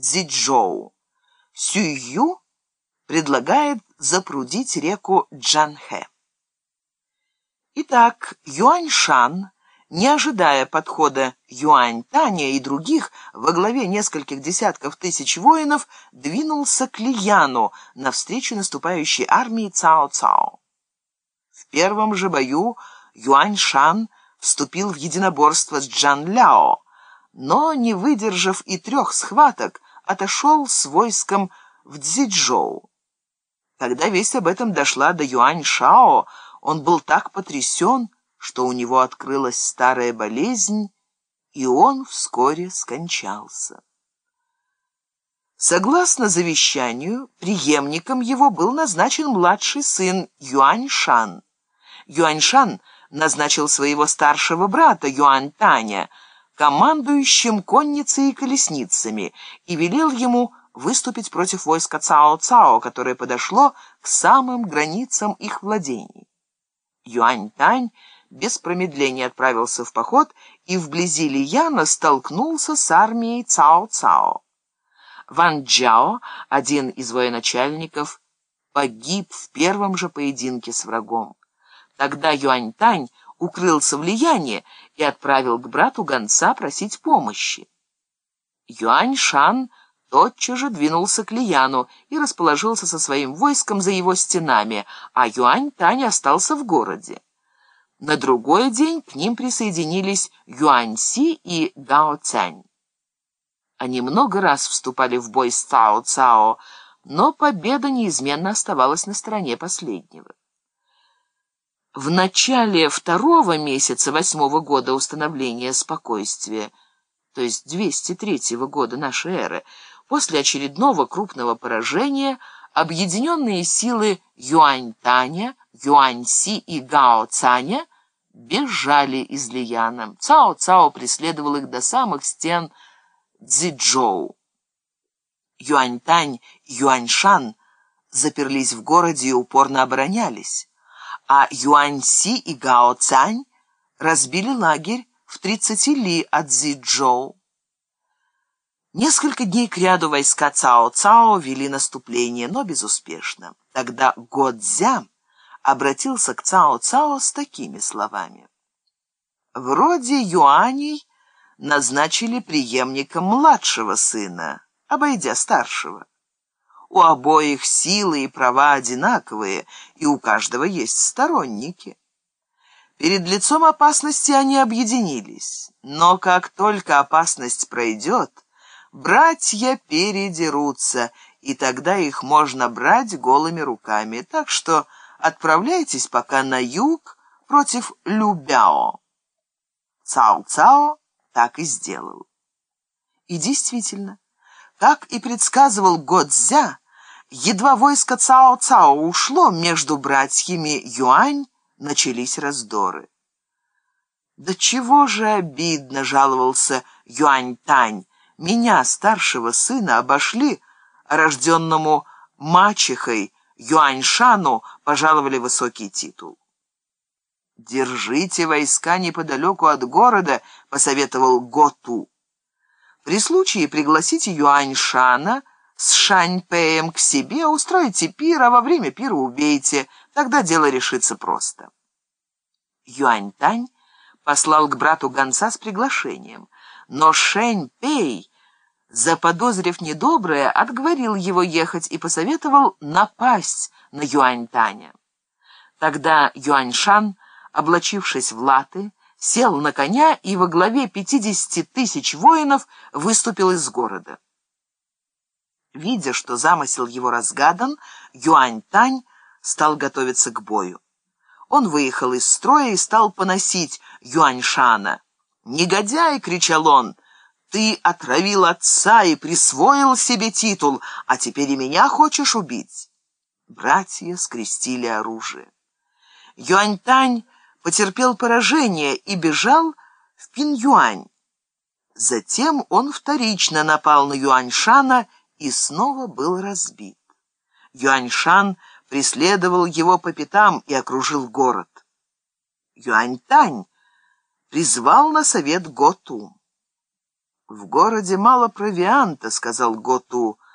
Цзичжоу. Сюю предлагает запрудить реку Джанхэ. Итак, Юаньшан, не ожидая подхода Юань-Таня и других, во главе нескольких десятков тысяч воинов, двинулся к Лияну навстречу наступающей армии Цао-Цао. В первом же бою Юань-Шан вступил в единоборство с Джан-Ляо, но, не выдержав и трех схваток, отошел с войском в Цзичжоу. Когда весть об этом дошла до Юань-Шао, он был так потрясен, что у него открылась старая болезнь, и он вскоре скончался. Согласно завещанию, преемником его был назначен младший сын Юань-Шан. Юань-Шан назначил своего старшего брата Юань-Таня командующим конницей и колесницами и велел ему выступить против войска Цао-Цао, которое подошло к самым границам их владений. Юань-Тань без промедления отправился в поход и вблизи Лияна столкнулся с армией Цао-Цао. Ван Джао, один из военачальников, погиб в первом же поединке с врагом. Тогда Юань-Тань укрылся в Лияне и отправил к брату гонца просить помощи. Юань-Шан тотчас же двинулся к Лияну и расположился со своим войском за его стенами, а Юань-Тань остался в городе. На другой день к ним присоединились Юань-Си и Гао-Цянь. Они много раз вступали в бой с Цао-Цао, но победа неизменно оставалась на стороне последнего. В начале второго месяца восьмого года установления спокойствия, то есть 203 года нашей эры, После очередного крупного поражения объединенные силы Юань-Таня, Юань-Си и Гао-Цаня бежали из Лияна. Цао-Цао преследовал их до самых стен Цзичжоу. Юань-Тань и Юань-Шан заперлись в городе и упорно оборонялись, а Юань-Си и Гао-Цань разбили лагерь в 30 ли от Цзичжоу. Несколько дней кряду войска Цао-Цао вели наступление, но безуспешно. Тогда Годзя обратился к Цао-Цао с такими словами. «Вроде юаней назначили преемником младшего сына, обойдя старшего. У обоих силы и права одинаковые, и у каждого есть сторонники. Перед лицом опасности они объединились, но как только опасность пройдет, братья передерутся, и тогда их можно брать голыми руками. Так что отправляйтесь пока на юг против Любяо. Цао-Цао так и сделал. И действительно, как и предсказывал Годзя, едва войско Цао-Цао ушло, между братьями Юань начались раздоры. «Да чего же обидно!» — жаловался Юань-Тань. Меня, старшего сына, обошли, рожденному мачехой Юаньшану пожаловали высокий титул. «Держите войска неподалеку от города», — посоветовал Готу. «При случае пригласите Юаньшана с Шаньпеем к себе, устроите пир, а во время пира убейте, тогда дело решится просто». Юаньтань послал к брату гонца с приглашением, но Шэнь Пэй заподозрив недоброе, отговорил его ехать и посоветовал напасть на Юань-Таня. Тогда Юань-Шан, облачившись в латы, сел на коня и во главе пятидесяти тысяч воинов выступил из города. Видя, что замысел его разгадан, Юань-Тань стал готовиться к бою. Он выехал из строя и стал поносить Юань-Шана. «Негодяй!» — кричал он — ты отравил отца и присвоил себе титул, а теперь и меня хочешь убить?» Братья скрестили оружие. Юаньтань потерпел поражение и бежал в Пиньюань. Затем он вторично напал на Юаньшана и снова был разбит. Юаньшан преследовал его по пятам и окружил город. Юаньтань призвал на совет Готу. «В городе мало провианта», — сказал Готу, —